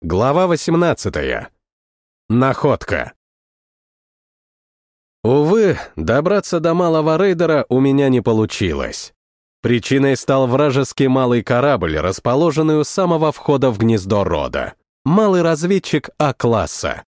Глава 18. Находка. Увы, добраться до малого рейдера у меня не получилось. Причиной стал вражеский малый корабль, расположенный у самого входа в гнездо рода. Малый разведчик А-класса.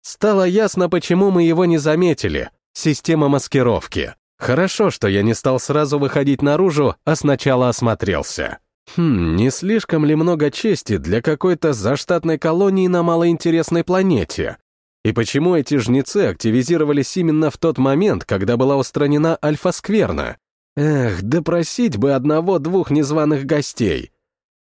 Стало ясно, почему мы его не заметили. Система маскировки. Хорошо, что я не стал сразу выходить наружу, а сначала осмотрелся. Хм, не слишком ли много чести для какой-то заштатной колонии на малоинтересной планете? И почему эти жнецы активизировались именно в тот момент, когда была устранена Альфа-скверна? Эх, допросить бы одного-двух незваных гостей.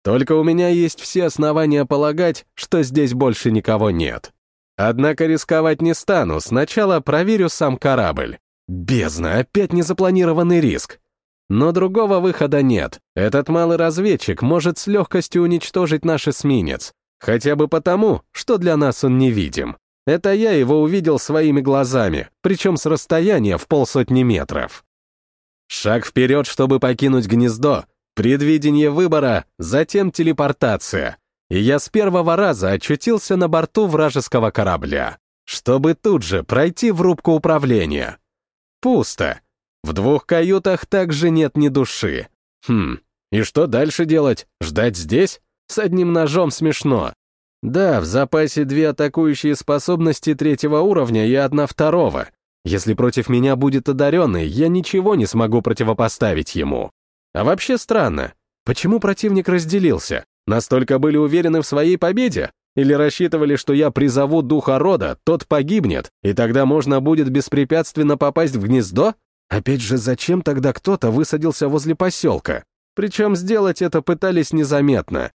Только у меня есть все основания полагать, что здесь больше никого нет. Однако рисковать не стану, сначала проверю сам корабль. Бездна, опять незапланированный риск. Но другого выхода нет. Этот малый разведчик может с легкостью уничтожить наш эсминец. Хотя бы потому, что для нас он невидим. Это я его увидел своими глазами, причем с расстояния в полсотни метров. Шаг вперед, чтобы покинуть гнездо, предвидение выбора, затем телепортация. И я с первого раза очутился на борту вражеского корабля, чтобы тут же пройти в рубку управления. Пусто. В двух каютах также нет ни души. Хм, и что дальше делать? Ждать здесь? С одним ножом смешно. Да, в запасе две атакующие способности третьего уровня и одна второго. Если против меня будет одаренный, я ничего не смогу противопоставить ему. А вообще странно. Почему противник разделился? Настолько были уверены в своей победе? Или рассчитывали, что я призову духа рода, тот погибнет, и тогда можно будет беспрепятственно попасть в гнездо? Опять же, зачем тогда кто-то высадился возле поселка? Причем сделать это пытались незаметно.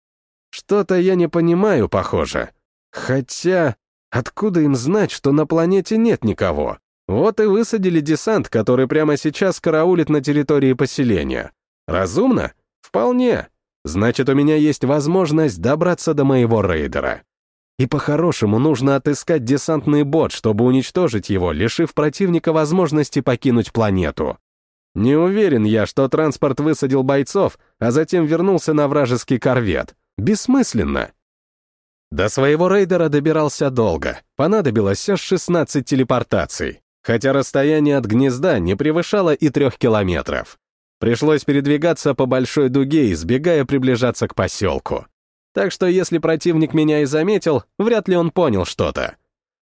Что-то я не понимаю, похоже. Хотя, откуда им знать, что на планете нет никого? Вот и высадили десант, который прямо сейчас караулит на территории поселения. Разумно? Вполне. Значит, у меня есть возможность добраться до моего рейдера. И по-хорошему нужно отыскать десантный бот, чтобы уничтожить его, лишив противника возможности покинуть планету. Не уверен я, что транспорт высадил бойцов, а затем вернулся на вражеский корвет. Бессмысленно. До своего рейдера добирался долго, понадобилось аж 16 телепортаций, хотя расстояние от гнезда не превышало и трех километров. Пришлось передвигаться по большой дуге, избегая приближаться к поселку. Так что если противник меня и заметил, вряд ли он понял что-то.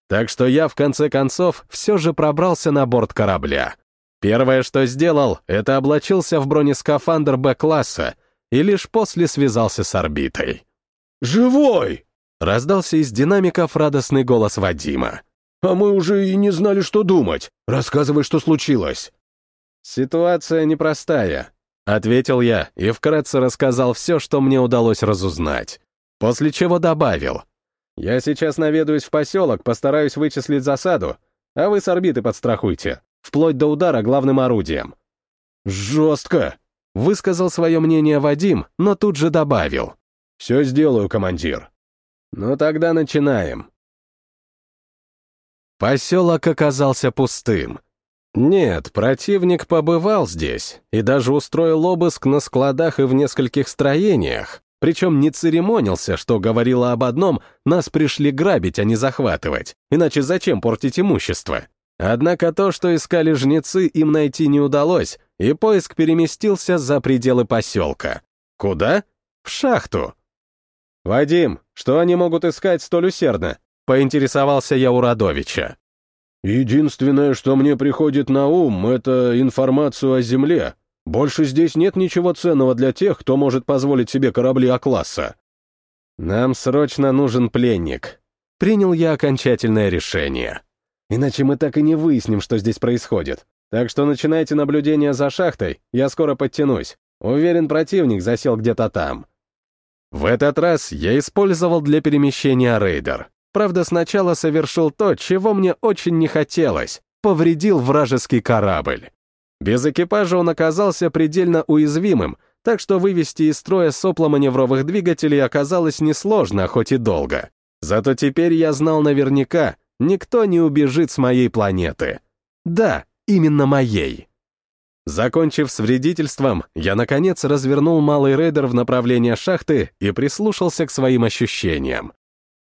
Так что я, в конце концов, все же пробрался на борт корабля. Первое, что сделал, это облачился в бронескафандр Б-класса и лишь после связался с орбитой. «Живой!» — раздался из динамиков радостный голос Вадима. «А мы уже и не знали, что думать. Рассказывай, что случилось». «Ситуация непростая», — ответил я и вкратце рассказал все, что мне удалось разузнать. После чего добавил. «Я сейчас наведаюсь в поселок, постараюсь вычислить засаду, а вы с орбиты подстрахуйте, вплоть до удара главным орудием». «Жестко!» — высказал свое мнение Вадим, но тут же добавил. «Все сделаю, командир». «Ну тогда начинаем». Поселок оказался пустым. Нет, противник побывал здесь и даже устроил обыск на складах и в нескольких строениях, причем не церемонился, что говорило об одном, нас пришли грабить, а не захватывать. Иначе зачем портить имущество? Однако то, что искали жнецы, им найти не удалось, и поиск переместился за пределы поселка. Куда? В шахту. «Вадим, что они могут искать столь усердно?» — поинтересовался я у Радовича. «Единственное, что мне приходит на ум, это информацию о Земле», больше здесь нет ничего ценного для тех, кто может позволить себе корабли А-класса. Нам срочно нужен пленник. Принял я окончательное решение. Иначе мы так и не выясним, что здесь происходит. Так что начинайте наблюдение за шахтой, я скоро подтянусь. Уверен, противник засел где-то там. В этот раз я использовал для перемещения рейдер. Правда, сначала совершил то, чего мне очень не хотелось. Повредил вражеский корабль. Без экипажа он оказался предельно уязвимым, так что вывести из строя сопла маневровых двигателей оказалось несложно, хоть и долго. Зато теперь я знал наверняка, никто не убежит с моей планеты. Да, именно моей. Закончив с вредительством, я, наконец, развернул малый рейдер в направлении шахты и прислушался к своим ощущениям.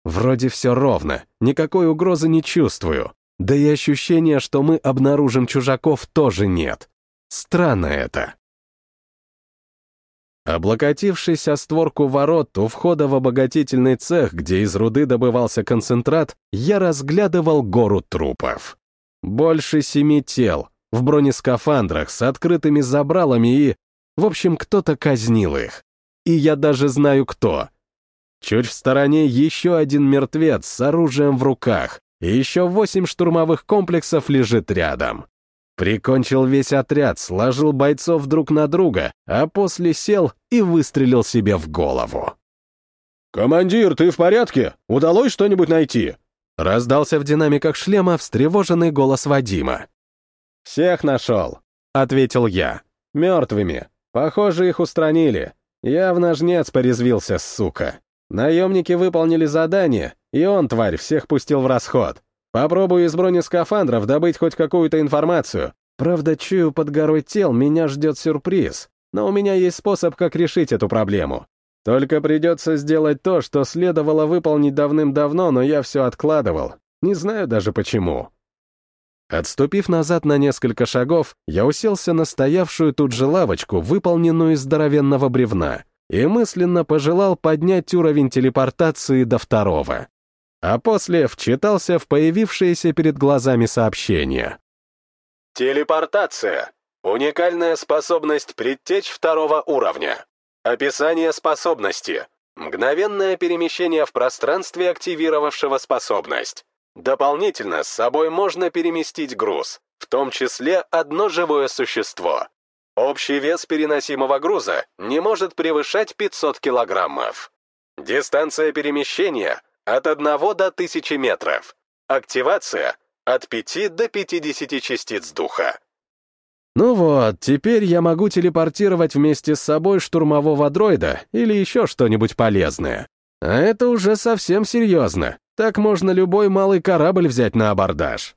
Вроде все ровно, никакой угрозы не чувствую. Да и ощущения, что мы обнаружим чужаков, тоже нет. Странно это. Облокотившись о створку ворот у входа в обогатительный цех, где из руды добывался концентрат, я разглядывал гору трупов. Больше семи тел, в бронескафандрах с открытыми забралами и... В общем, кто-то казнил их. И я даже знаю кто. Чуть в стороне еще один мертвец с оружием в руках, и еще восемь штурмовых комплексов лежит рядом. Прикончил весь отряд, сложил бойцов друг на друга, а после сел и выстрелил себе в голову. «Командир, ты в порядке? Удалось что-нибудь найти?» Раздался в динамиках шлема встревоженный голос Вадима. «Всех нашел», — ответил я. «Мертвыми. Похоже, их устранили. Явно жнец порезвился, сука. Наемники выполнили задание, и он, тварь, всех пустил в расход. Попробую из бронескафандров добыть хоть какую-то информацию. Правда, чую, под горой тел меня ждет сюрприз. Но у меня есть способ, как решить эту проблему. Только придется сделать то, что следовало выполнить давным-давно, но я все откладывал. Не знаю даже почему. Отступив назад на несколько шагов, я уселся на стоявшую тут же лавочку, выполненную из здоровенного бревна, и мысленно пожелал поднять уровень телепортации до второго а после вчитался в появившееся перед глазами сообщение. Телепортация. Уникальная способность предтечь второго уровня. Описание способности. Мгновенное перемещение в пространстве активировавшего способность. Дополнительно с собой можно переместить груз, в том числе одно живое существо. Общий вес переносимого груза не может превышать 500 килограммов. Дистанция перемещения от 1 до 1000 метров. Активация от 5 до 50 частиц духа. Ну вот, теперь я могу телепортировать вместе с собой штурмового дроида или еще что-нибудь полезное. А это уже совсем серьезно. Так можно любой малый корабль взять на абордаж.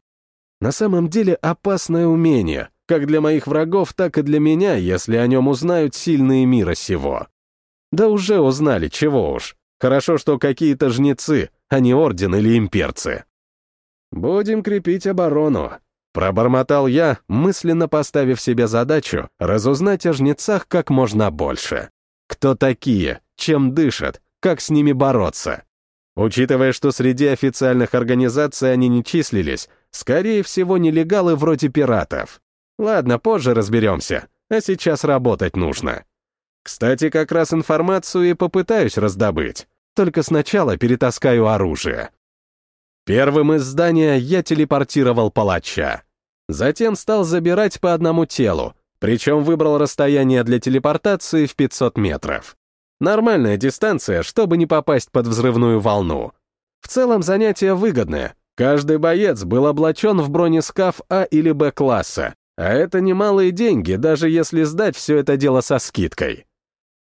На самом деле опасное умение, как для моих врагов, так и для меня, если о нем узнают сильные мира сего. Да уже узнали, чего уж. Хорошо, что какие-то жнецы, а не орден или имперцы. «Будем крепить оборону», — пробормотал я, мысленно поставив себе задачу разузнать о жнецах как можно больше. Кто такие, чем дышат, как с ними бороться. Учитывая, что среди официальных организаций они не числились, скорее всего, нелегалы вроде пиратов. Ладно, позже разберемся, а сейчас работать нужно. Кстати, как раз информацию и попытаюсь раздобыть. Только сначала перетаскаю оружие. Первым из здания я телепортировал палача. Затем стал забирать по одному телу, причем выбрал расстояние для телепортации в 500 метров. Нормальная дистанция, чтобы не попасть под взрывную волну. В целом занятие выгодное. Каждый боец был облачен в бронескаф А или Б класса, а это немалые деньги, даже если сдать все это дело со скидкой.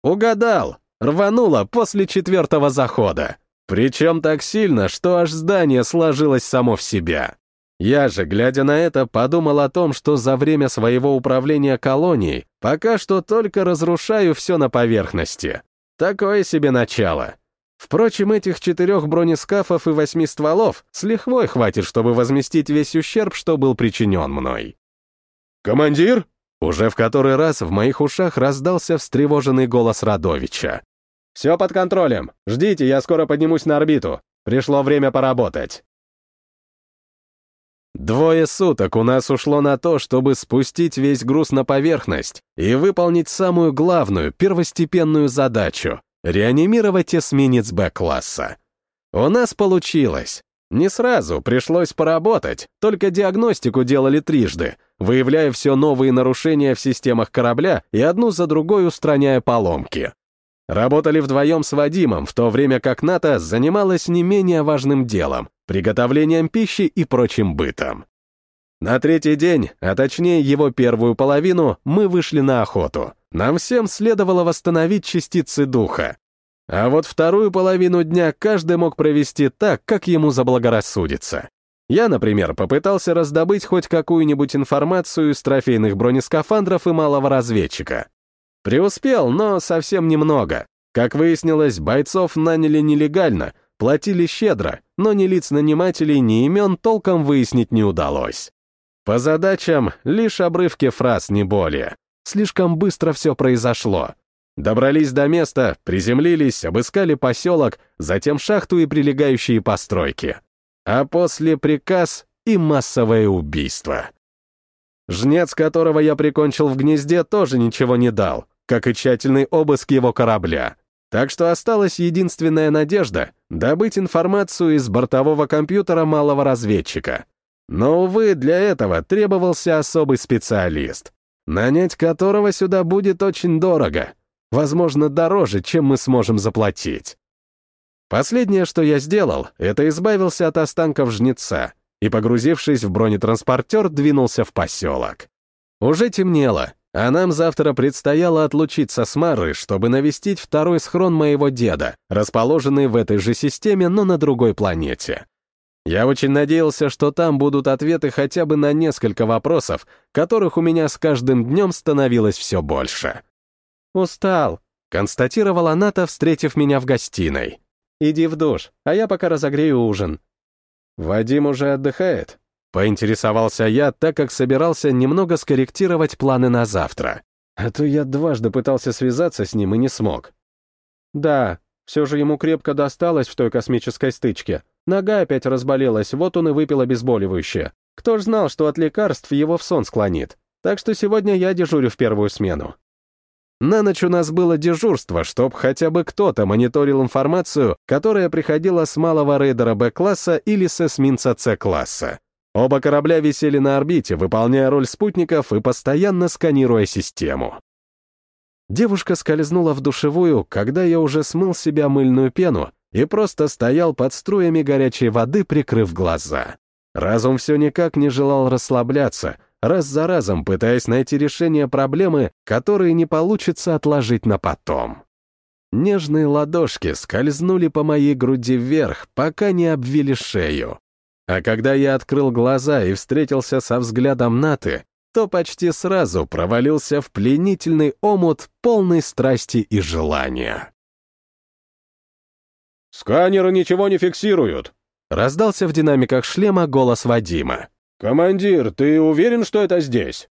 Угадал! Рвануло после четвертого захода. Причем так сильно, что аж здание сложилось само в себя. Я же, глядя на это, подумал о том, что за время своего управления колонией пока что только разрушаю все на поверхности. Такое себе начало. Впрочем, этих четырех бронескафов и восьми стволов с лихвой хватит, чтобы возместить весь ущерб, что был причинен мной. «Командир?» Уже в который раз в моих ушах раздался встревоженный голос Радовича. «Все под контролем. Ждите, я скоро поднимусь на орбиту. Пришло время поработать». Двое суток у нас ушло на то, чтобы спустить весь груз на поверхность и выполнить самую главную, первостепенную задачу — реанимировать эсминец Б-класса. У нас получилось. Не сразу, пришлось поработать, только диагностику делали трижды, выявляя все новые нарушения в системах корабля и одну за другой устраняя поломки. Работали вдвоем с Вадимом, в то время как НАТО занималась не менее важным делом — приготовлением пищи и прочим бытом. На третий день, а точнее его первую половину, мы вышли на охоту. Нам всем следовало восстановить частицы духа, а вот вторую половину дня каждый мог провести так, как ему заблагорассудится. Я, например, попытался раздобыть хоть какую-нибудь информацию из трофейных бронескафандров и малого разведчика. Преуспел, но совсем немного. Как выяснилось, бойцов наняли нелегально, платили щедро, но ни лиц нанимателей, ни имен толком выяснить не удалось. По задачам лишь обрывки фраз, не более. Слишком быстро все произошло. Добрались до места, приземлились, обыскали поселок, затем шахту и прилегающие постройки. А после приказ и массовое убийство. Жнец, которого я прикончил в гнезде, тоже ничего не дал, как и тщательный обыск его корабля. Так что осталась единственная надежда — добыть информацию из бортового компьютера малого разведчика. Но, увы, для этого требовался особый специалист, нанять которого сюда будет очень дорого, возможно, дороже, чем мы сможем заплатить. Последнее, что я сделал, это избавился от останков жнеца и, погрузившись в бронетранспортер, двинулся в поселок. Уже темнело, а нам завтра предстояло отлучиться с Мары, чтобы навестить второй схрон моего деда, расположенный в этой же системе, но на другой планете. Я очень надеялся, что там будут ответы хотя бы на несколько вопросов, которых у меня с каждым днем становилось все больше. «Устал», — констатировала Ната, встретив меня в гостиной. «Иди в душ, а я пока разогрею ужин». «Вадим уже отдыхает?» Поинтересовался я, так как собирался немного скорректировать планы на завтра. А то я дважды пытался связаться с ним и не смог. «Да, все же ему крепко досталось в той космической стычке. Нога опять разболелась, вот он и выпил обезболивающее. Кто ж знал, что от лекарств его в сон склонит. Так что сегодня я дежурю в первую смену». На ночь у нас было дежурство, чтоб хотя бы кто-то мониторил информацию, которая приходила с малого рейдера Б-класса или с эсминца С-класса. Оба корабля висели на орбите, выполняя роль спутников и постоянно сканируя систему. Девушка скользнула в душевую, когда я уже смыл себя мыльную пену и просто стоял под струями горячей воды, прикрыв глаза. Разум все никак не желал расслабляться — раз за разом пытаясь найти решение проблемы, которые не получится отложить на потом. Нежные ладошки скользнули по моей груди вверх, пока не обвили шею. А когда я открыл глаза и встретился со взглядом Наты, то почти сразу провалился в пленительный омут полной страсти и желания. «Сканеры ничего не фиксируют!» — раздался в динамиках шлема голос Вадима. «Командир, ты уверен, что это здесь?»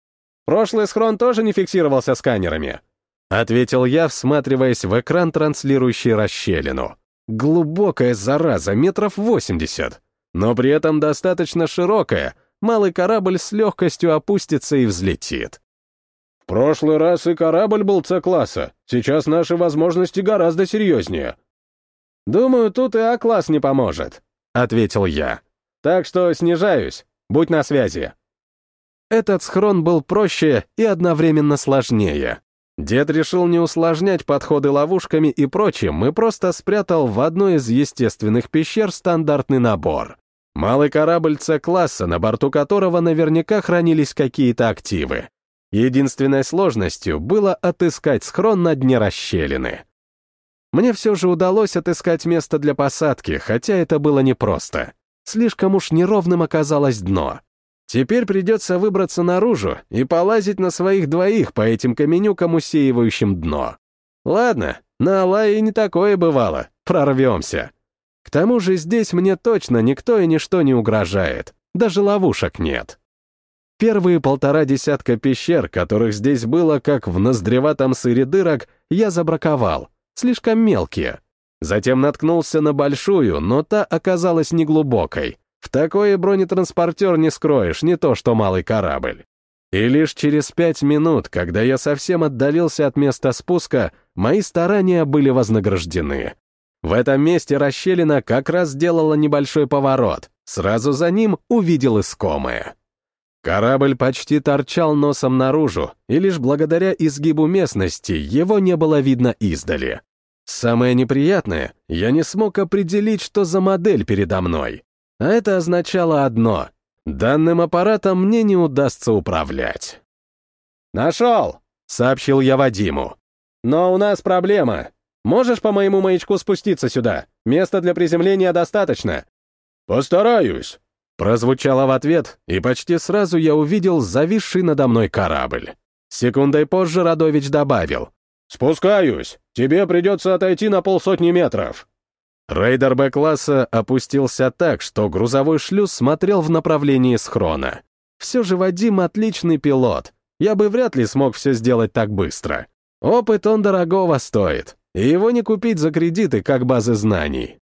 «Прошлый схрон тоже не фиксировался сканерами», — ответил я, всматриваясь в экран, транслирующий расщелину. «Глубокая зараза, метров восемьдесят, но при этом достаточно широкая, малый корабль с легкостью опустится и взлетит». «В прошлый раз и корабль был С-класса, сейчас наши возможности гораздо серьезнее». «Думаю, тут и А-класс не поможет», — ответил я. «Так что снижаюсь. Будь на связи». Этот схрон был проще и одновременно сложнее. Дед решил не усложнять подходы ловушками и прочим и просто спрятал в одной из естественных пещер стандартный набор. Малый корабль С-класса, на борту которого наверняка хранились какие-то активы. Единственной сложностью было отыскать схрон на дне расщелины. Мне все же удалось отыскать место для посадки, хотя это было непросто. Слишком уж неровным оказалось дно. Теперь придется выбраться наружу и полазить на своих двоих по этим каменюкам, усеивающим дно. Ладно, на Алае не такое бывало, прорвемся. К тому же здесь мне точно никто и ничто не угрожает, даже ловушек нет. Первые полтора десятка пещер, которых здесь было, как в ноздреватом сыре дырок, я забраковал, слишком мелкие. Затем наткнулся на большую, но та оказалась неглубокой. В такой бронетранспортер не скроешь, не то что малый корабль. И лишь через пять минут, когда я совсем отдалился от места спуска, мои старания были вознаграждены. В этом месте расщелина как раз сделала небольшой поворот. Сразу за ним увидел искомое. Корабль почти торчал носом наружу, и лишь благодаря изгибу местности его не было видно издали. Самое неприятное, я не смог определить, что за модель передо мной. А это означало одно — данным аппаратом мне не удастся управлять. «Нашел!» — сообщил я Вадиму. «Но у нас проблема. Можешь по моему маячку спуститься сюда? Места для приземления достаточно». «Постараюсь», — прозвучало в ответ, и почти сразу я увидел зависший надо мной корабль. Секундой позже Радович добавил. «Спускаюсь. Тебе придется отойти на полсотни метров». Рейдер Б-класса опустился так, что грузовой шлюз смотрел в направлении схрона. Все же Вадим отличный пилот. Я бы вряд ли смог все сделать так быстро. Опыт он дорогого стоит, и его не купить за кредиты, как базы знаний.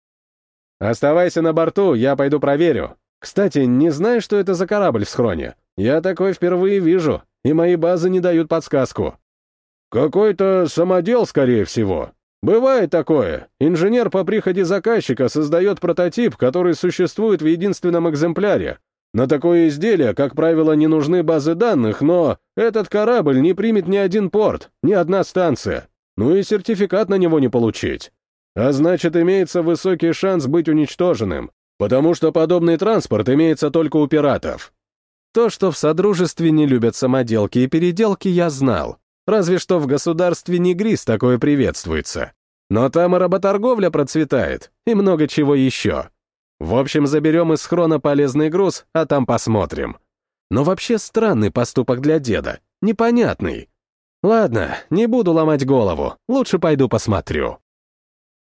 «Оставайся на борту, я пойду проверю. Кстати, не знаю, что это за корабль в схроне. Я такой впервые вижу, и мои базы не дают подсказку». «Какой-то самодел, скорее всего. Бывает такое. Инженер по приходе заказчика создает прототип, который существует в единственном экземпляре. На такое изделие, как правило, не нужны базы данных, но этот корабль не примет ни один порт, ни одна станция. Ну и сертификат на него не получить. А значит, имеется высокий шанс быть уничтоженным, потому что подобный транспорт имеется только у пиратов. То, что в Содружестве не любят самоделки и переделки, я знал. Разве что в государстве Негрис такое приветствуется. Но там и работорговля процветает, и много чего еще. В общем, заберем из схрона полезный груз, а там посмотрим. Но вообще странный поступок для деда, непонятный. Ладно, не буду ломать голову, лучше пойду посмотрю.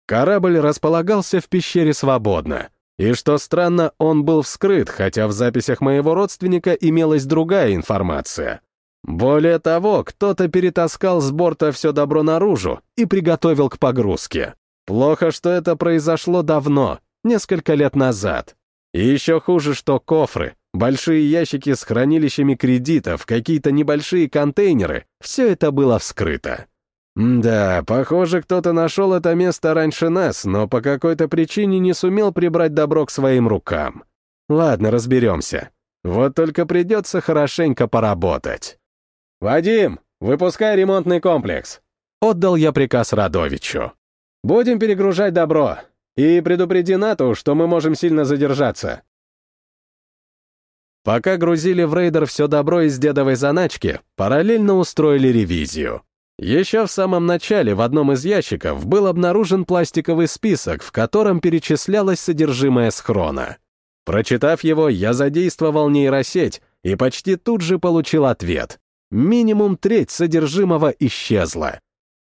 Корабль располагался в пещере свободно. И что странно, он был вскрыт, хотя в записях моего родственника имелась другая информация. Более того, кто-то перетаскал с борта все добро наружу и приготовил к погрузке. Плохо, что это произошло давно, несколько лет назад. И еще хуже, что кофры, большие ящики с хранилищами кредитов, какие-то небольшие контейнеры, все это было вскрыто. Да, похоже, кто-то нашел это место раньше нас, но по какой-то причине не сумел прибрать добро к своим рукам. Ладно, разберемся. Вот только придется хорошенько поработать. «Вадим, выпускай ремонтный комплекс!» Отдал я приказ Радовичу. «Будем перегружать добро. И предупреди НАТО, что мы можем сильно задержаться». Пока грузили в рейдер все добро из дедовой заначки, параллельно устроили ревизию. Еще в самом начале в одном из ящиков был обнаружен пластиковый список, в котором перечислялось содержимое схрона. Прочитав его, я задействовал нейросеть и почти тут же получил ответ. Минимум треть содержимого исчезла.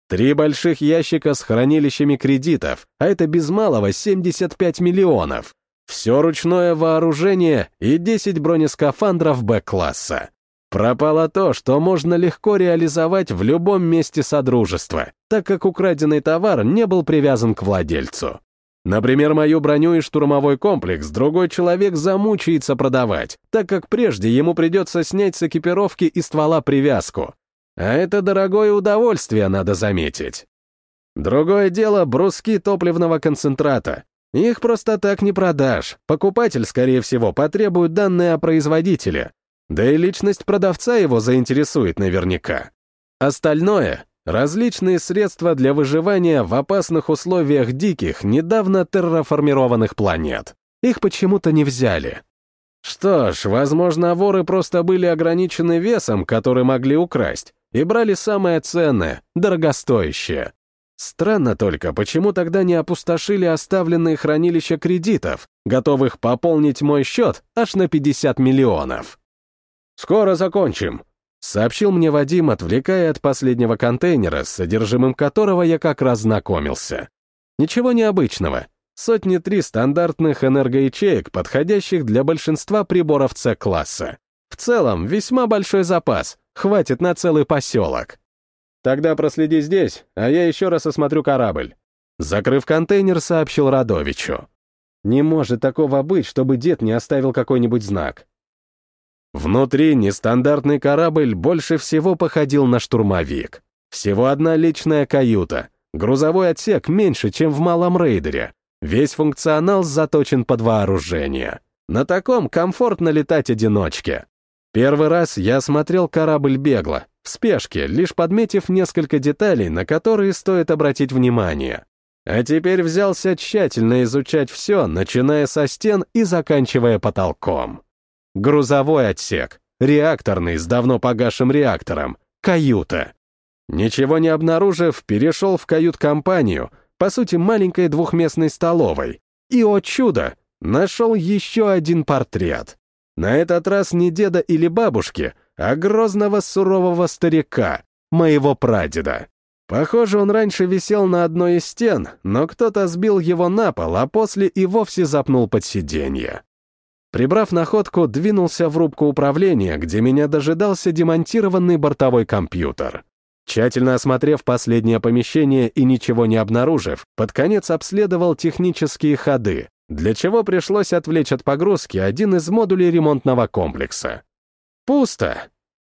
Три больших ящика с хранилищами кредитов, а это без малого 75 миллионов. Все ручное вооружение и 10 бронескафандров Б-класса. Пропало то, что можно легко реализовать в любом месте Содружества, так как украденный товар не был привязан к владельцу. Например, мою броню и штурмовой комплекс другой человек замучается продавать, так как прежде ему придется снять с экипировки и ствола привязку. А это дорогое удовольствие, надо заметить. Другое дело — бруски топливного концентрата. Их просто так не продашь. Покупатель, скорее всего, потребует данные о производителе. Да и личность продавца его заинтересует наверняка. Остальное Различные средства для выживания в опасных условиях диких, недавно терраформированных планет. Их почему-то не взяли. Что ж, возможно, воры просто были ограничены весом, который могли украсть, и брали самое ценное, дорогостоящее. Странно только, почему тогда не опустошили оставленные хранилища кредитов, готовых пополнить мой счет аж на 50 миллионов. «Скоро закончим», Сообщил мне Вадим, отвлекая от последнего контейнера, с содержимым которого я как раз знакомился. Ничего необычного. Сотни три стандартных энергоячеек, подходящих для большинства приборов С-класса. В целом, весьма большой запас, хватит на целый поселок. Тогда проследи здесь, а я еще раз осмотрю корабль. Закрыв контейнер, сообщил Радовичу. Не может такого быть, чтобы дед не оставил какой-нибудь знак. Внутри нестандартный корабль больше всего походил на штурмовик. Всего одна личная каюта. Грузовой отсек меньше, чем в малом рейдере. Весь функционал заточен под вооружение. На таком комфортно летать одиночке. Первый раз я смотрел корабль бегло, в спешке, лишь подметив несколько деталей, на которые стоит обратить внимание. А теперь взялся тщательно изучать все, начиная со стен и заканчивая потолком. Грузовой отсек, реакторный с давно погасшим реактором, каюта. Ничего не обнаружив, перешел в кают-компанию, по сути, маленькой двухместной столовой. И, о чудо, нашел еще один портрет. На этот раз не деда или бабушки, а грозного сурового старика, моего прадеда. Похоже, он раньше висел на одной из стен, но кто-то сбил его на пол, а после и вовсе запнул под сиденье. Прибрав находку, двинулся в рубку управления, где меня дожидался демонтированный бортовой компьютер. Тщательно осмотрев последнее помещение и ничего не обнаружив, под конец обследовал технические ходы, для чего пришлось отвлечь от погрузки один из модулей ремонтного комплекса. Пусто.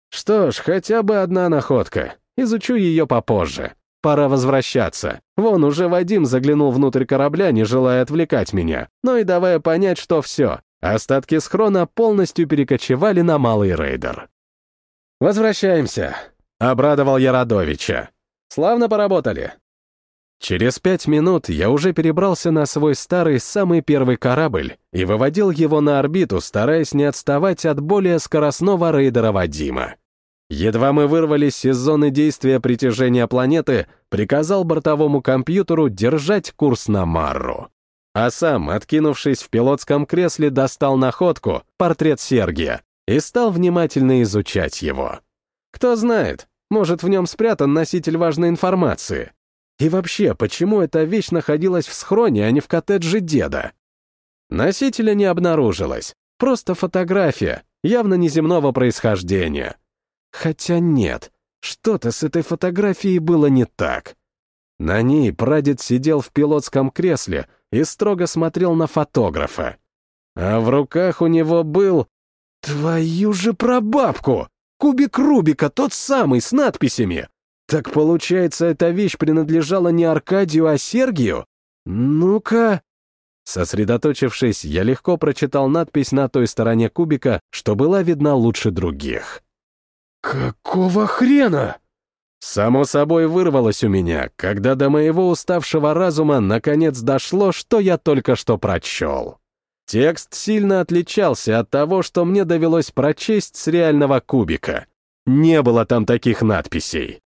Что ж, хотя бы одна находка. Изучу ее попозже. Пора возвращаться. Вон уже Вадим заглянул внутрь корабля, не желая отвлекать меня, но и давая понять, что все. Остатки схрона полностью перекочевали на малый рейдер. «Возвращаемся», — обрадовал я Радовича. «Славно поработали». Через пять минут я уже перебрался на свой старый, самый первый корабль и выводил его на орбиту, стараясь не отставать от более скоростного рейдера Вадима. Едва мы вырвались из зоны действия притяжения планеты, приказал бортовому компьютеру держать курс на Марру. А сам, откинувшись в пилотском кресле, достал находку, портрет Сергия, и стал внимательно изучать его. Кто знает, может, в нем спрятан носитель важной информации. И вообще, почему эта вещь находилась в схроне, а не в коттедже деда? Носителя не обнаружилось. Просто фотография, явно неземного происхождения. Хотя нет, что-то с этой фотографией было не так. На ней прадед сидел в пилотском кресле и строго смотрел на фотографа. А в руках у него был... Твою же прабабку! Кубик Рубика, тот самый, с надписями. Так получается, эта вещь принадлежала не Аркадию, а Сергию? Ну-ка... Сосредоточившись, я легко прочитал надпись на той стороне кубика, что была видна лучше других. «Какого хрена?» Само собой вырвалось у меня, когда до моего уставшего разума наконец дошло, что я только что прочел. Текст сильно отличался от того, что мне довелось прочесть с реального кубика. Не было там таких надписей.